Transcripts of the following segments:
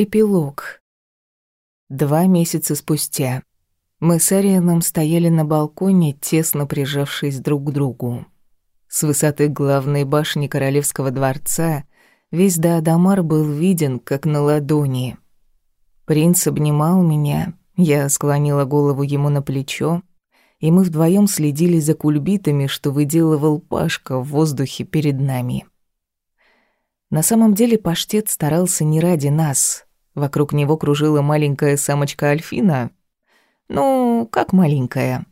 Эпилог. Два месяца спустя. Мы с Арианом стояли на балконе, тесно прижавшись друг к другу. С высоты главной башни королевского дворца весь Даадамар был виден, как на ладони. Принц обнимал меня, я склонила голову ему на плечо, и мы вдвоем следили за кульбитами, что выделывал Пашка в воздухе перед нами. На самом деле паштет старался не ради нас. Вокруг него кружила маленькая самочка Альфина. Ну, как маленькая.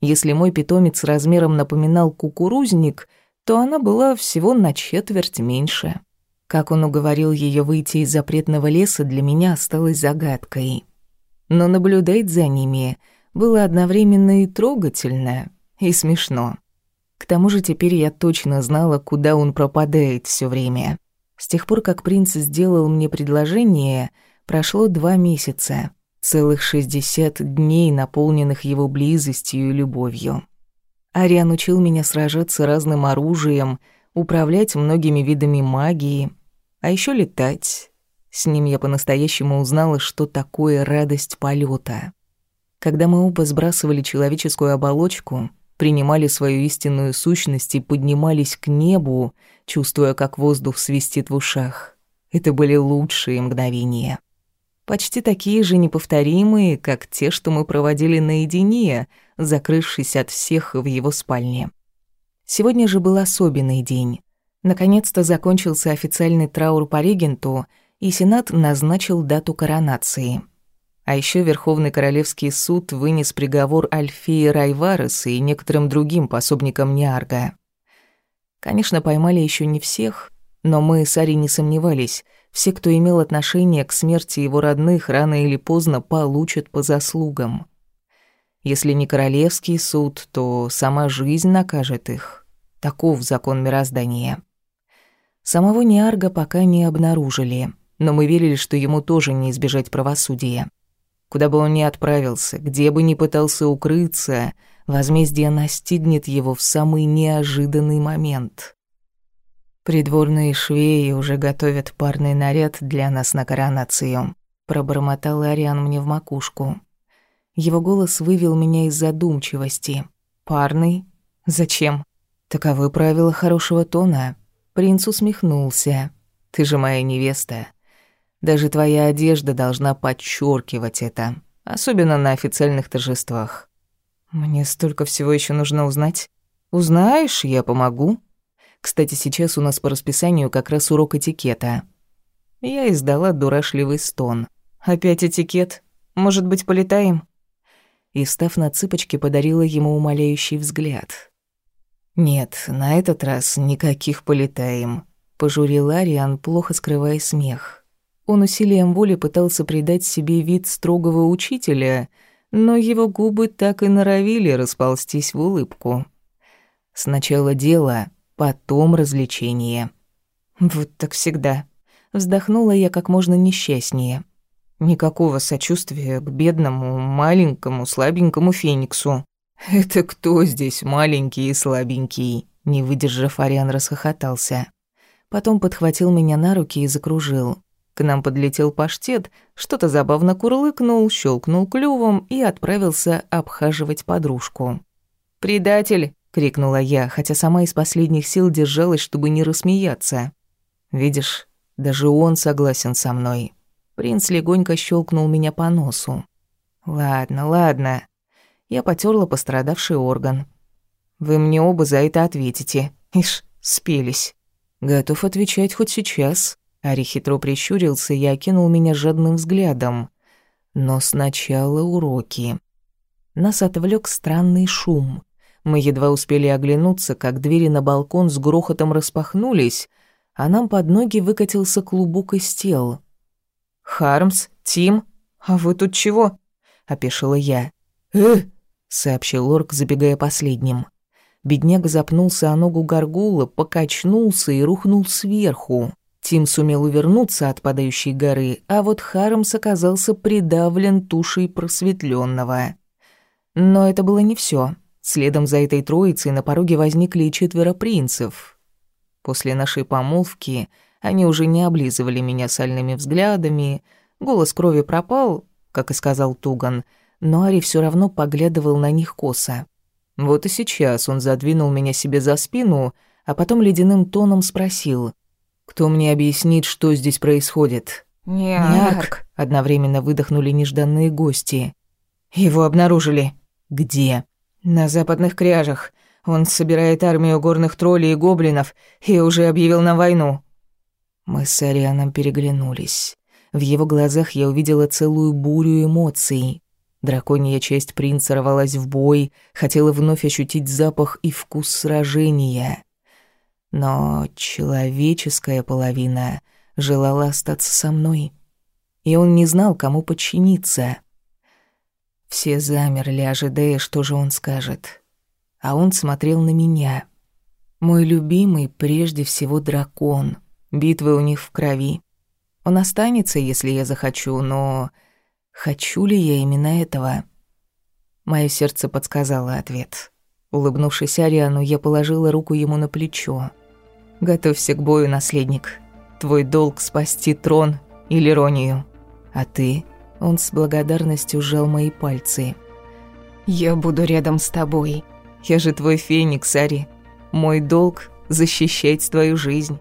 Если мой питомец размером напоминал кукурузник, то она была всего на четверть меньше. Как он уговорил ее выйти из запретного леса, для меня осталось загадкой. Но наблюдать за ними было одновременно и трогательно, и смешно. К тому же теперь я точно знала, куда он пропадает все время. С тех пор, как принц сделал мне предложение, прошло два месяца, целых шестьдесят дней, наполненных его близостью и любовью. Ариан учил меня сражаться разным оружием, управлять многими видами магии, а еще летать. С ним я по-настоящему узнала, что такое радость полета. Когда мы оба сбрасывали человеческую оболочку, принимали свою истинную сущность и поднимались к небу, чувствуя, как воздух свистит в ушах. Это были лучшие мгновения. Почти такие же неповторимые, как те, что мы проводили наедине, закрывшись от всех в его спальне. Сегодня же был особенный день. Наконец-то закончился официальный траур по регенту, и Сенат назначил дату коронации. А еще Верховный Королевский суд вынес приговор Альфии Райварес и некоторым другим пособникам Ниарга. Конечно, поймали еще не всех, но мы с Ари не сомневались. Все, кто имел отношение к смерти его родных, рано или поздно получат по заслугам. Если не королевский суд, то сама жизнь накажет их. Таков закон мироздания. Самого Ниарга пока не обнаружили, но мы верили, что ему тоже не избежать правосудия. Куда бы он ни отправился, где бы ни пытался укрыться — Возмездие настигнет его в самый неожиданный момент. Придворные швеи уже готовят парный наряд для нас на коронацию. Пробормотал Ариан мне в макушку. Его голос вывел меня из задумчивости. Парный? Зачем? Таковы правила хорошего тона. Принц усмехнулся. Ты же моя невеста. Даже твоя одежда должна подчеркивать это, особенно на официальных торжествах. Мне столько всего еще нужно узнать. Узнаешь, я помогу. Кстати, сейчас у нас по расписанию как раз урок этикета. Я издала дурашливый стон. Опять этикет? Может быть, полетаем? И, став на цыпочки, подарила ему умоляющий взгляд. «Нет, на этот раз никаких полетаем», — пожурил Ариан, плохо скрывая смех. Он усилием воли пытался придать себе вид строгого учителя — но его губы так и норовили расползтись в улыбку. Сначала дело, потом развлечение. Вот так всегда. Вздохнула я как можно несчастнее. Никакого сочувствия к бедному, маленькому, слабенькому Фениксу. «Это кто здесь маленький и слабенький?» Не выдержав, Ариан расхохотался. Потом подхватил меня на руки и закружил. К нам подлетел паштет, что-то забавно курлыкнул, щелкнул клювом и отправился обхаживать подружку. «Предатель!» — крикнула я, хотя сама из последних сил держалась, чтобы не рассмеяться. «Видишь, даже он согласен со мной». Принц легонько щелкнул меня по носу. «Ладно, ладно». Я потерла пострадавший орган. «Вы мне оба за это ответите. Ишь, спелись». «Готов отвечать хоть сейчас», Ари хитро прищурился и окинул меня жадным взглядом. Но сначала уроки. Нас отвлек странный шум. Мы едва успели оглянуться, как двери на балкон с грохотом распахнулись, а нам под ноги выкатился клубок из тел. «Хармс, Тим, а вы тут чего?» — опешила я. «Э!» — сообщил Орк, забегая последним. Бедняга запнулся о ногу горгула, покачнулся и рухнул сверху. Тим сумел увернуться от падающей горы, а вот Хармс оказался придавлен тушей просветленного. Но это было не все. Следом за этой троицей на пороге возникли и четверо принцев. После нашей помолвки они уже не облизывали меня сальными взглядами, Голос крови пропал, как и сказал Туган, но Ари все равно поглядывал на них косо. Вот и сейчас он задвинул меня себе за спину, а потом ледяным тоном спросил, «Кто мне объяснит, что здесь происходит?» «Няк!» — одновременно выдохнули нежданные гости. «Его обнаружили». «Где?» «На западных кряжах. Он собирает армию горных троллей и гоблинов и уже объявил нам войну». Мы с Арианом переглянулись. В его глазах я увидела целую бурю эмоций. Драконья часть принца рвалась в бой, хотела вновь ощутить запах и вкус сражения. Но человеческая половина желала остаться со мной. И он не знал, кому подчиниться. Все замерли, ожидая, что же он скажет. А он смотрел на меня. Мой любимый прежде всего дракон. Битвы у них в крови. Он останется, если я захочу, но Хочу ли я именно этого? Мое сердце подсказало ответ. Улыбнувшись Ариану, я положила руку ему на плечо. «Готовься к бою, наследник. Твой долг — спасти трон или Ронию. А ты...» Он с благодарностью сжал мои пальцы. «Я буду рядом с тобой. Я же твой феникс, Ари. Мой долг — защищать твою жизнь».